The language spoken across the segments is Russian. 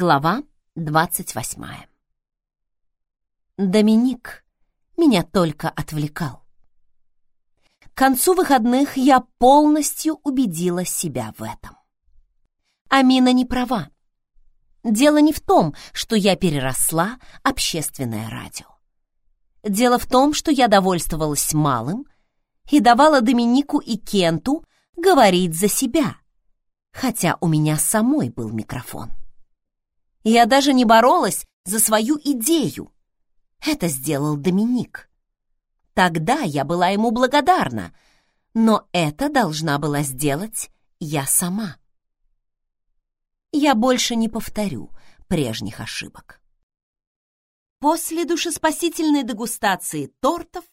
Глава двадцать восьмая. Доминик меня только отвлекал. К концу выходных я полностью убедила себя в этом. Амина не права. Дело не в том, что я переросла общественное радио. Дело в том, что я довольствовалась малым и давала Доминику и Кенту говорить за себя, хотя у меня самой был микрофон. Я даже не боролась за свою идею. Это сделал Доминик. Тогда я была ему благодарна, но это должна была сделать я сама. Я больше не повторю прежних ошибок. После душеспасительной дегустации тортов,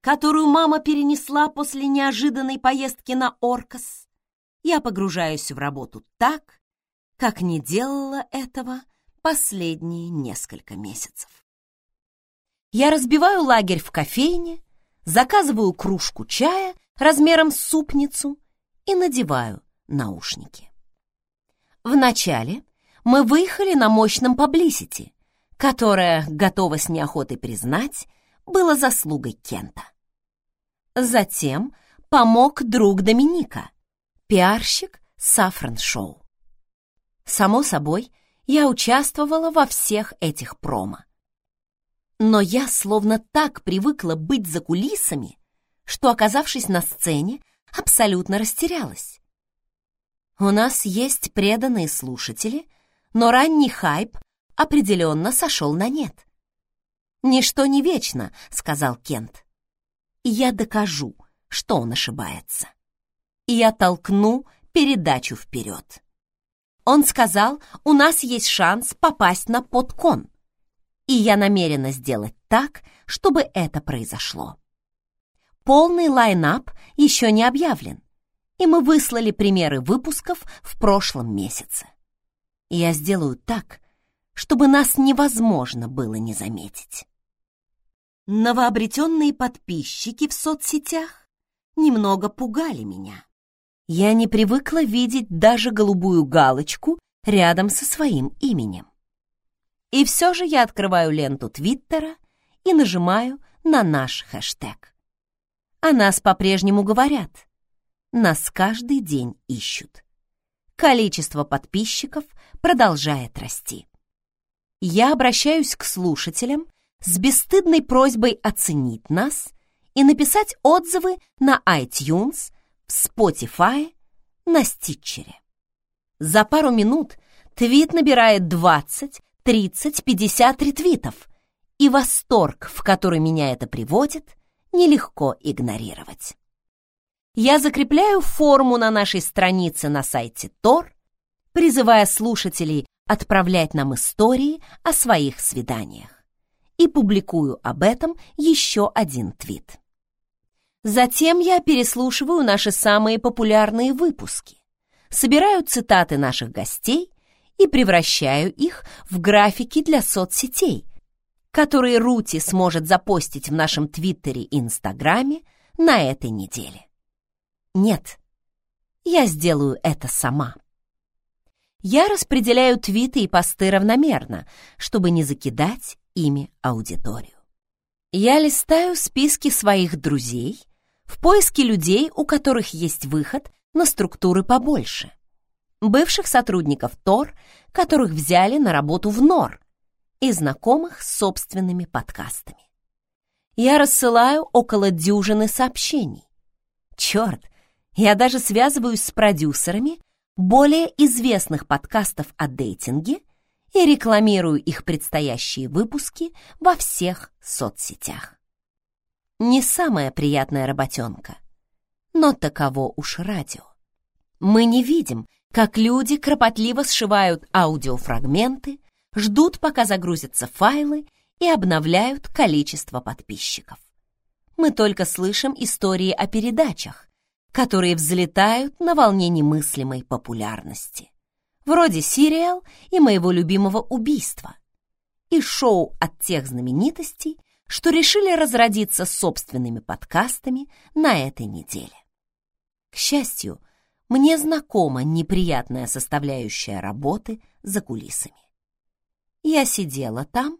которую мама перенесла после неожиданной поездки на Оркас, я погружаюсь в работу так, как не делала этого последние несколько месяцев. Я разбиваю лагерь в кофейне, заказываю кружку чая размером с супницу и надеваю наушники. Вначале мы выехали на мощном Publicity, которое, готова с неохотой признать, было заслугой Кента. Затем помог друг Доминика, пиарщик Сафран Шоу. Само собой, я участвовала во всех этих промо. Но я словно так привыкла быть за кулисами, что, оказавшись на сцене, абсолютно растерялась. У нас есть преданные слушатели, но ранний хайп определенно сошел на нет. «Ничто не вечно», — сказал Кент. Я докажу, что он ошибается. И я толкну передачу вперед. Он сказал, у нас есть шанс попасть на подкон. И я намерена сделать так, чтобы это произошло. Полный лайнап еще не объявлен, и мы выслали примеры выпусков в прошлом месяце. Я сделаю так, чтобы нас невозможно было не заметить. Новообретенные подписчики в соцсетях немного пугали меня. Я не привыкла видеть даже голубую галочку рядом со своим именем. И все же я открываю ленту Твиттера и нажимаю на наш хэштег. О нас по-прежнему говорят. Нас каждый день ищут. Количество подписчиков продолжает расти. Я обращаюсь к слушателям с бесстыдной просьбой оценить нас и написать отзывы на iTunes в Spotify, на Ститчере. За пару минут твит набирает 20, 30, 50 ретвитов, и восторг, в который меня это приводит, нелегко игнорировать. Я закрепляю форму на нашей странице на сайте Тор, призывая слушателей отправлять нам истории о своих свиданиях, и публикую об этом еще один твит. Затем я переслушиваю наши самые популярные выпуски, собираю цитаты наших гостей и превращаю их в графики для соцсетей, которые Рути сможет запостить в нашем Твиттере и Инстаграме на этой неделе. Нет, я сделаю это сама. Я распределяю твиты и посты равномерно, чтобы не закидать ими аудиторию. Я листаю списки своих друзей — в поиске людей, у которых есть выход на структуры побольше. Бывших сотрудников ТОР, которых взяли на работу в НОР, и знакомых с собственными подкастами. Я рассылаю около дюжины сообщений. Черт, я даже связываюсь с продюсерами более известных подкастов о дейтинге и рекламирую их предстоящие выпуски во всех соцсетях не самая приятная работенка. Но таково уж радио. Мы не видим, как люди кропотливо сшивают аудиофрагменты, ждут, пока загрузятся файлы и обновляют количество подписчиков. Мы только слышим истории о передачах, которые взлетают на волне немыслимой популярности. Вроде «Сериал» и моего любимого «Убийства», и шоу от тех знаменитостей, что решили разродиться собственными подкастами на этой неделе. К счастью, мне знакома неприятная составляющая работы за кулисами. Я сидела там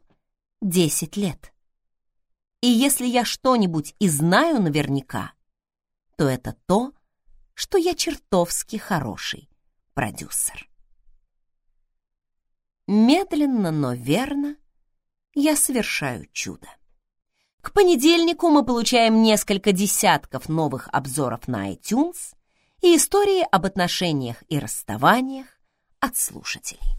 десять лет. И если я что-нибудь и знаю наверняка, то это то, что я чертовски хороший продюсер. Медленно, но верно я совершаю чудо. К понедельнику мы получаем несколько десятков новых обзоров на iTunes и истории об отношениях и расставаниях от слушателей.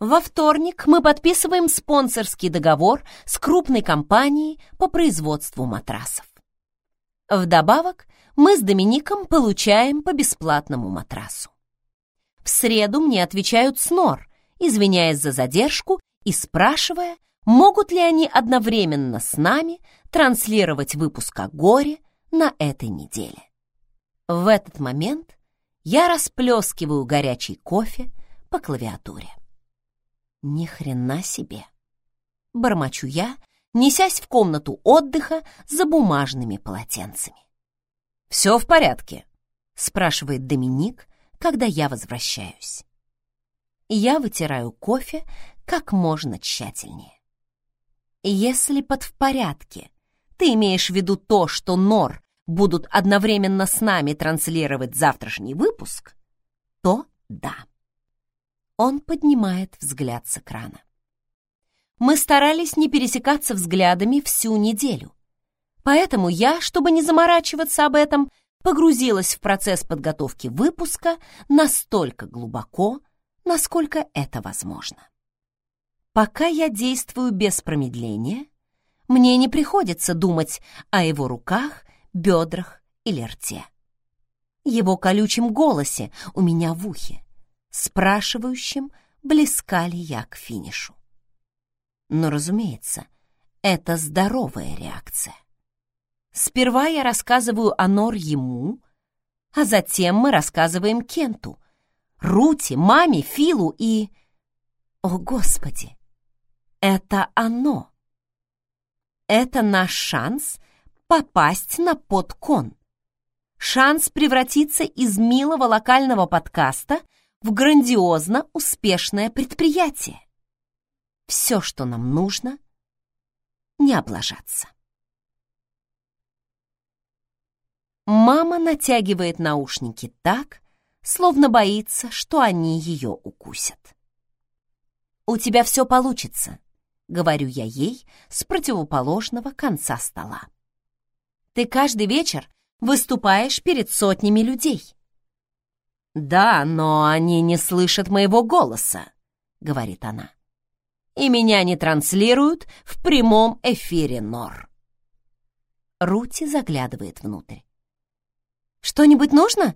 Во вторник мы подписываем спонсорский договор с крупной компанией по производству матрасов. Вдобавок, мы с Домиником получаем по бесплатному матрасу. В среду мне отвечают СНОР, извиняясь за задержку и спрашивая, могут ли они одновременно с нами транслировать выпуск о горе на этой неделе. В этот момент я расплескиваю горячий кофе по клавиатуре. Ни хрена себе! Бормочу я, несясь в комнату отдыха за бумажными полотенцами. «Все в порядке?» — спрашивает Доминик, когда я возвращаюсь. Я вытираю кофе как можно тщательнее. Если под «в порядке» ты имеешь в виду то, что Нор будут одновременно с нами транслировать завтрашний выпуск, то да. Он поднимает взгляд с экрана. Мы старались не пересекаться взглядами всю неделю. Поэтому я, чтобы не заморачиваться об этом, погрузилась в процесс подготовки выпуска настолько глубоко, насколько это возможно. Пока я действую без промедления, мне не приходится думать о его руках, бедрах или рте. Его колючем голосе у меня в ухе, спрашивающим, близка ли я к финишу. Но, разумеется, это здоровая реакция. Сперва я рассказываю о Нор ему, а затем мы рассказываем Кенту, Рути, маме, Филу и... О, Господи! Это оно. Это наш шанс попасть на подкон. Шанс превратиться из милого локального подкаста в грандиозно успешное предприятие. Все, что нам нужно, не облажаться. Мама натягивает наушники так, словно боится, что они ее укусят. «У тебя все получится», — говорю я ей с противоположного конца стола. «Ты каждый вечер выступаешь перед сотнями людей». «Да, но они не слышат моего голоса», — говорит она. «И меня не транслируют в прямом эфире Нор». Рути заглядывает внутрь. «Что-нибудь нужно?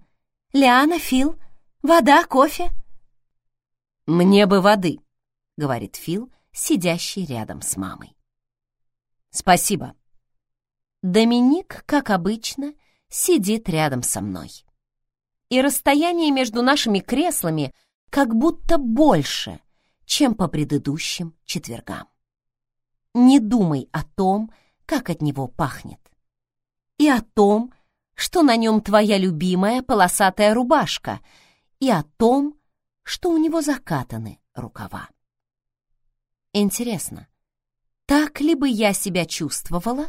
Лиана, Фил, вода, кофе?» «Мне бы воды», — говорит Фил, сидящий рядом с мамой. «Спасибо». Доминик, как обычно, сидит рядом со мной. И расстояние между нашими креслами как будто больше, чем по предыдущим четвергам. Не думай о том, как от него пахнет, и о том, что на нем твоя любимая полосатая рубашка, и о том, что у него закатаны рукава. Интересно, так ли бы я себя чувствовала,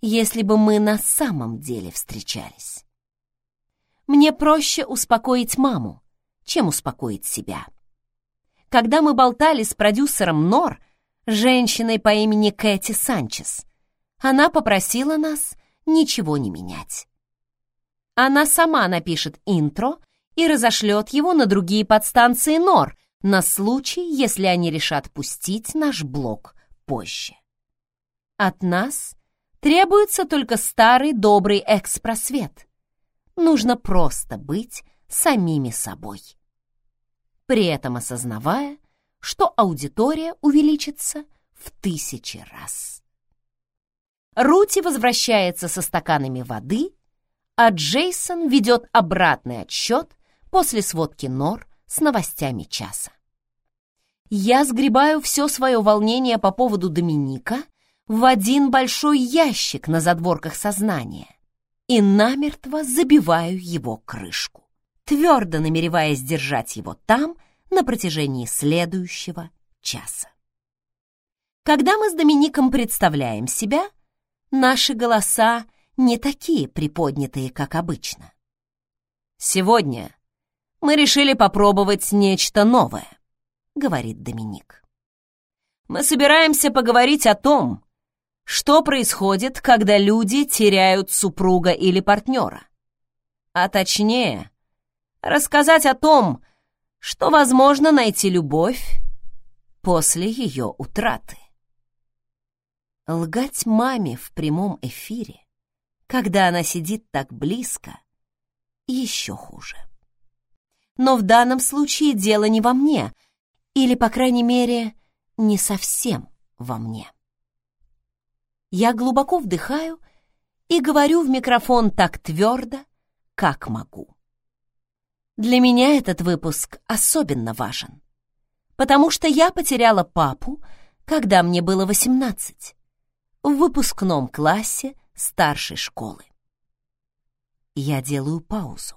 если бы мы на самом деле встречались? Мне проще успокоить маму, чем успокоить себя. Когда мы болтали с продюсером Нор, женщиной по имени Кэти Санчес, она попросила нас ничего не менять. Она сама напишет интро и разошлет его на другие подстанции Нор, на случай, если они решат пустить наш блок позже. От нас требуется только старый добрый экспросвет. Нужно просто быть самими собой. При этом осознавая, что аудитория увеличится в тысячи раз. Рути возвращается со стаканами воды, а Джейсон ведет обратный отсчет после сводки Нор с новостями часа. Я сгребаю все свое волнение по поводу Доминика в один большой ящик на задворках сознания и намертво забиваю его крышку, твердо намереваясь держать его там на протяжении следующего часа. Когда мы с Домиником представляем себя, наши голоса не такие приподнятые, как обычно. Сегодня мы решили попробовать нечто новое, говорит Доминик. Мы собираемся поговорить о том, что происходит, когда люди теряют супруга или партнера. А точнее, рассказать о том, что возможно найти любовь после ее утраты. Лгать маме в прямом эфире, когда она сидит так близко, еще хуже. Но в данном случае дело не во мне, или, по крайней мере, не совсем во мне. Я глубоко вдыхаю и говорю в микрофон так твердо, как могу. Для меня этот выпуск особенно важен, потому что я потеряла папу, когда мне было 18 в выпускном классе старшей школы. Я делаю паузу.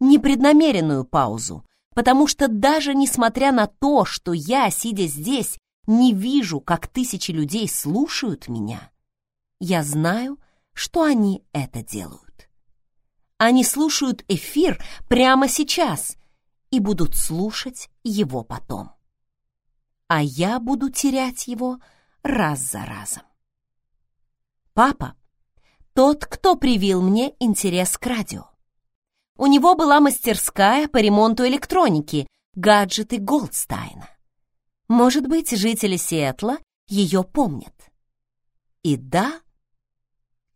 Непреднамеренную паузу, потому что даже несмотря на то, что я, сидя здесь, не вижу, как тысячи людей слушают меня, я знаю, что они это делают. Они слушают эфир прямо сейчас и будут слушать его потом. А я буду терять его раз за разом. Папа — тот, кто привил мне интерес к радио. У него была мастерская по ремонту электроники, гаджеты Голдстайна. Может быть, жители Сиэтла ее помнят. И да,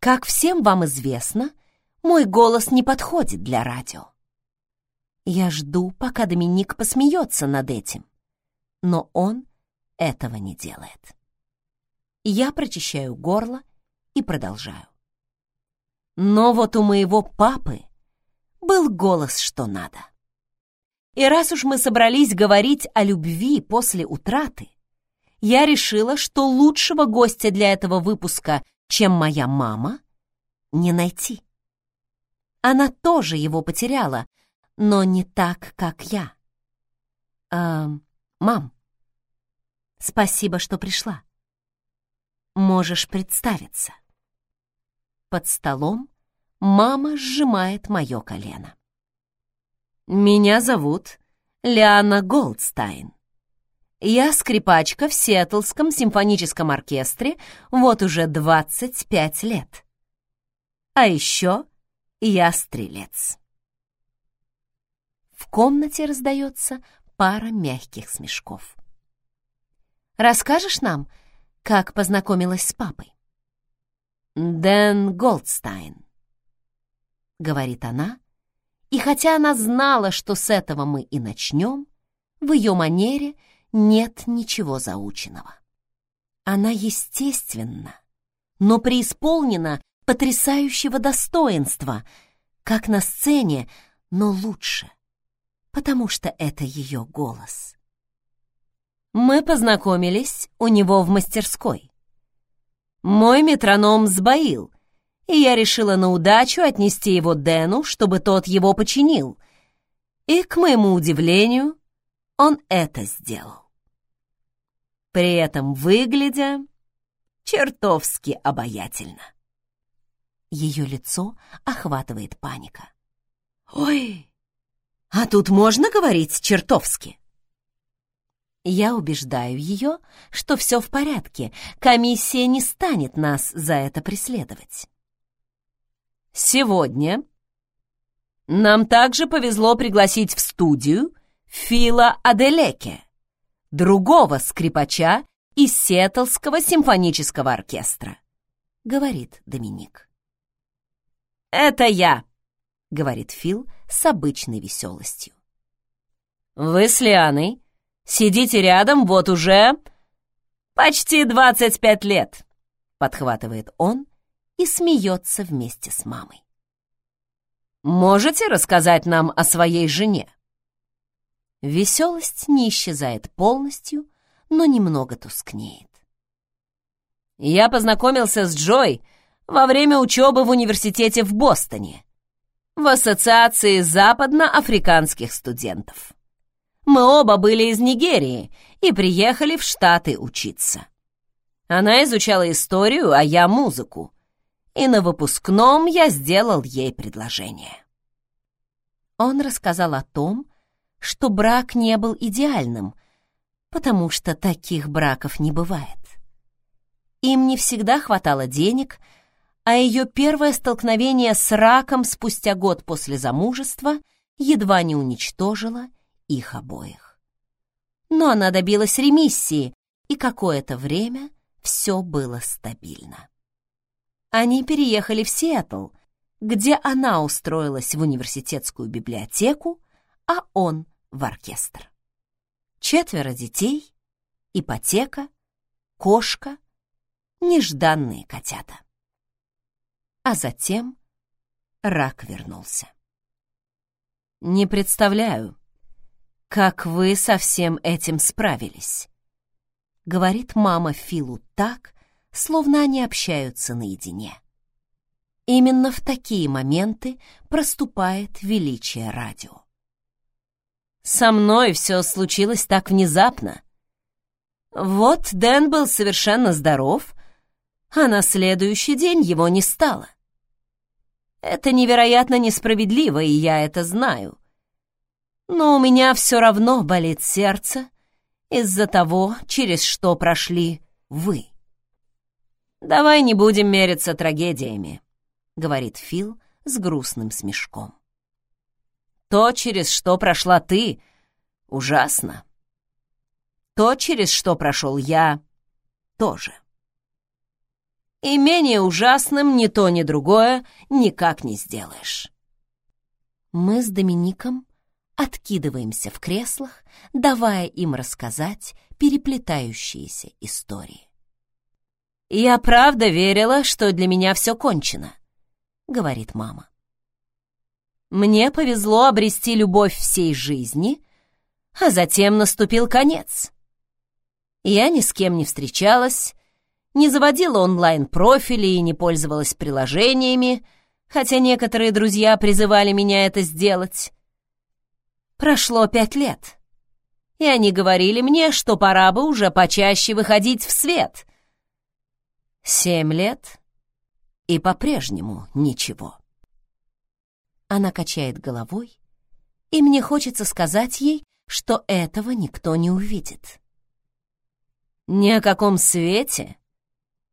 как всем вам известно, мой голос не подходит для радио. Я жду, пока Доминик посмеется над этим, но он этого не делает. Я прочищаю горло и продолжаю. Но вот у моего папы был голос что надо. И раз уж мы собрались говорить о любви после утраты, я решила, что лучшего гостя для этого выпуска, чем моя мама, не найти. Она тоже его потеряла, но не так, как я. Э, мам, спасибо, что пришла. Можешь представиться. Под столом мама сжимает мое колено. Меня зовут Лиана Голдстайн. Я скрипачка в Сиэтлском симфоническом оркестре вот уже 25 лет. А еще я стрелец. В комнате раздается пара мягких смешков. «Расскажешь нам, как познакомилась с папой?» «Дэн Голдстайн», — говорит она, и хотя она знала, что с этого мы и начнем, в ее манере нет ничего заученного. Она естественна, но преисполнена потрясающего достоинства, как на сцене, но лучше, потому что это ее голос. Мы познакомились у него в мастерской. Мой метроном сбоил, и я решила на удачу отнести его Дэну, чтобы тот его починил. И, к моему удивлению, он это сделал. При этом выглядя чертовски обаятельно. Ее лицо охватывает паника. «Ой, а тут можно говорить чертовски?» Я убеждаю ее, что все в порядке, комиссия не станет нас за это преследовать. Сегодня нам также повезло пригласить в студию Фила Аделеке, другого скрипача из Сеттлского симфонического оркестра, говорит Доминик. «Это я», — говорит Фил с обычной веселостью. «Вы с Лианой Сидите рядом вот уже почти двадцать пять лет», — подхватывает он и смеется вместе с мамой. «Можете рассказать нам о своей жене?» Веселость не исчезает полностью, но немного тускнеет. Я познакомился с Джой во время учебы в университете в Бостоне, в Ассоциации западноафриканских студентов. Мы оба были из Нигерии и приехали в Штаты учиться. Она изучала историю, а я музыку. И на выпускном я сделал ей предложение. Он рассказал о том, что брак не был идеальным, потому что таких браков не бывает. Им не всегда хватало денег, а ее первое столкновение с раком спустя год после замужества едва не уничтожило их обоих. Но она добилась ремиссии, и какое-то время все было стабильно. Они переехали в Сиэтл, где она устроилась в университетскую библиотеку, а он в оркестр. Четверо детей, ипотека, кошка, нежданные котята. А затем рак вернулся. Не представляю, как вы со всем этим справились, говорит мама Филу так, словно они общаются наедине. Именно в такие моменты проступает величие радио. Со мной все случилось так внезапно. Вот Дэн был совершенно здоров, а на следующий день его не стало. Это невероятно несправедливо, и я это знаю. Но у меня все равно болит сердце из-за того, через что прошли вы. «Давай не будем мериться трагедиями», — говорит Фил с грустным смешком. «То, через что прошла ты, ужасно. То, через что прошел я, тоже и менее ужасным ни то, ни другое никак не сделаешь. Мы с Домиником откидываемся в креслах, давая им рассказать переплетающиеся истории. «Я правда верила, что для меня все кончено», — говорит мама. «Мне повезло обрести любовь всей жизни, а затем наступил конец. Я ни с кем не встречалась, не заводила онлайн-профили и не пользовалась приложениями, хотя некоторые друзья призывали меня это сделать. Прошло пять лет, и они говорили мне, что пора бы уже почаще выходить в свет. Семь лет, и по-прежнему ничего. Она качает головой, и мне хочется сказать ей, что этого никто не увидит. Ни о каком свете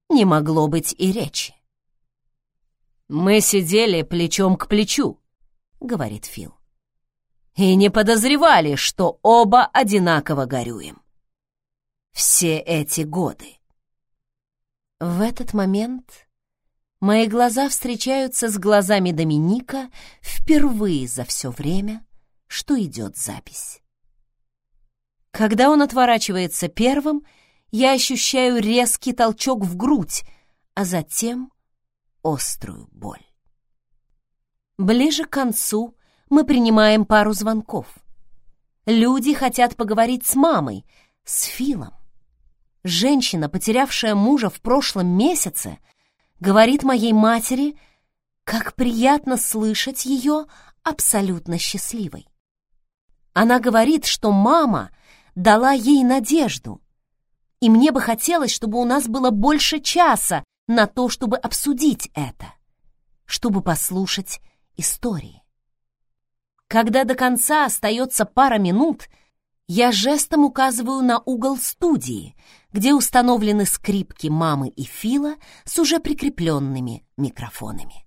не могло быть и речи. «Мы сидели плечом к плечу», — говорит Фил, «и не подозревали, что оба одинаково горюем. Все эти годы». В этот момент мои глаза встречаются с глазами Доминика впервые за все время, что идет запись. Когда он отворачивается первым — я ощущаю резкий толчок в грудь, а затем острую боль. Ближе к концу мы принимаем пару звонков. Люди хотят поговорить с мамой, с Филом. Женщина, потерявшая мужа в прошлом месяце, говорит моей матери, как приятно слышать ее абсолютно счастливой. Она говорит, что мама дала ей надежду, и мне бы хотелось, чтобы у нас было больше часа на то, чтобы обсудить это, чтобы послушать истории. Когда до конца остается пара минут, я жестом указываю на угол студии, где установлены скрипки мамы и Фила с уже прикрепленными микрофонами.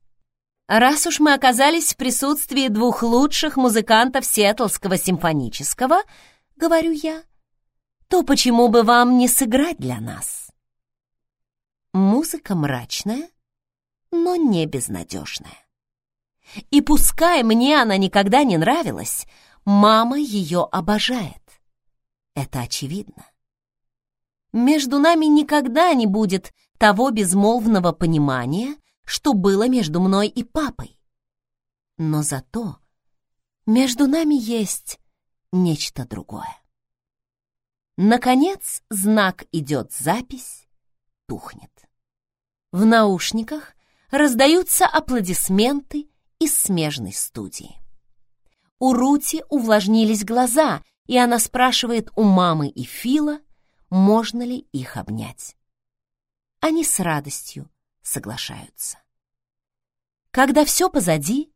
Раз уж мы оказались в присутствии двух лучших музыкантов Сиэтлского симфонического, говорю я, то почему бы вам не сыграть для нас? Музыка мрачная, но не безнадежная. И пускай мне она никогда не нравилась, мама ее обожает. Это очевидно. Между нами никогда не будет того безмолвного понимания, что было между мной и папой. Но зато между нами есть нечто другое. Наконец, знак «Идет запись» тухнет. В наушниках раздаются аплодисменты из смежной студии. У Рути увлажнились глаза, и она спрашивает у мамы и Фила, можно ли их обнять. Они с радостью соглашаются. Когда все позади,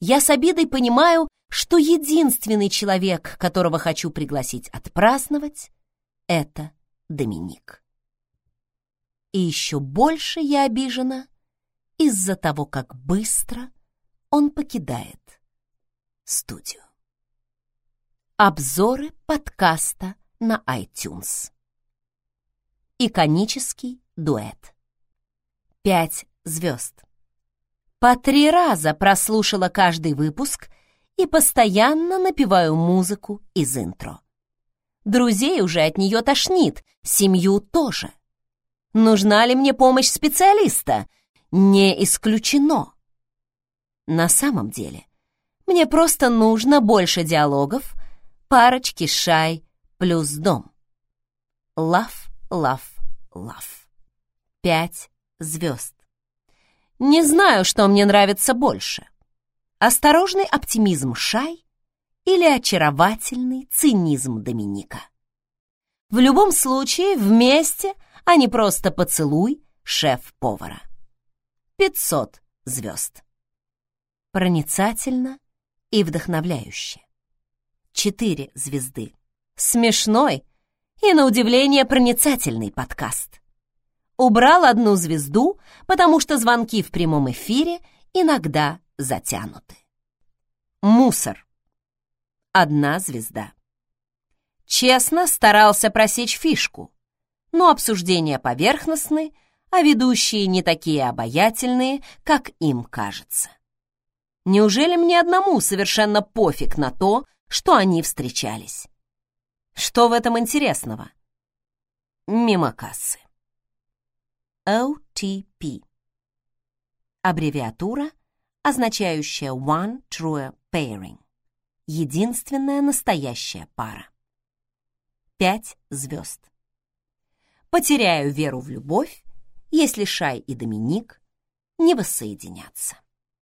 я с обидой понимаю, что единственный человек, которого хочу пригласить отпраздновать, это Доминик. И еще больше я обижена из-за того, как быстро он покидает студию. Обзоры подкаста на iTunes. Иконический дуэт. Пять звезд. По три раза прослушала каждый выпуск и постоянно напеваю музыку из интро. Друзей уже от нее тошнит, семью тоже. Нужна ли мне помощь специалиста? Не исключено. На самом деле, мне просто нужно больше диалогов, парочки шай плюс дом. Лав, лав, лав. Пять звезд. Не знаю, что мне нравится больше. Осторожный оптимизм Шай или очаровательный цинизм Доминика. В любом случае, вместе, а не просто поцелуй шеф-повара. 500 звезд. Проницательно и вдохновляюще. Четыре звезды. Смешной и, на удивление, проницательный подкаст. Убрал одну звезду, потому что звонки в прямом эфире иногда затянуты. Мусор. Одна звезда. Честно старался просечь фишку, но обсуждения поверхностны, а ведущие не такие обаятельные, как им кажется. Неужели мне одному совершенно пофиг на то, что они встречались? Что в этом интересного? Мимо кассы. OTP. Аббревиатура, означающая One True Pairing. Единственная настоящая пара. Пять звезд. Потеряю веру в любовь, если Шай и Доминик не воссоединятся.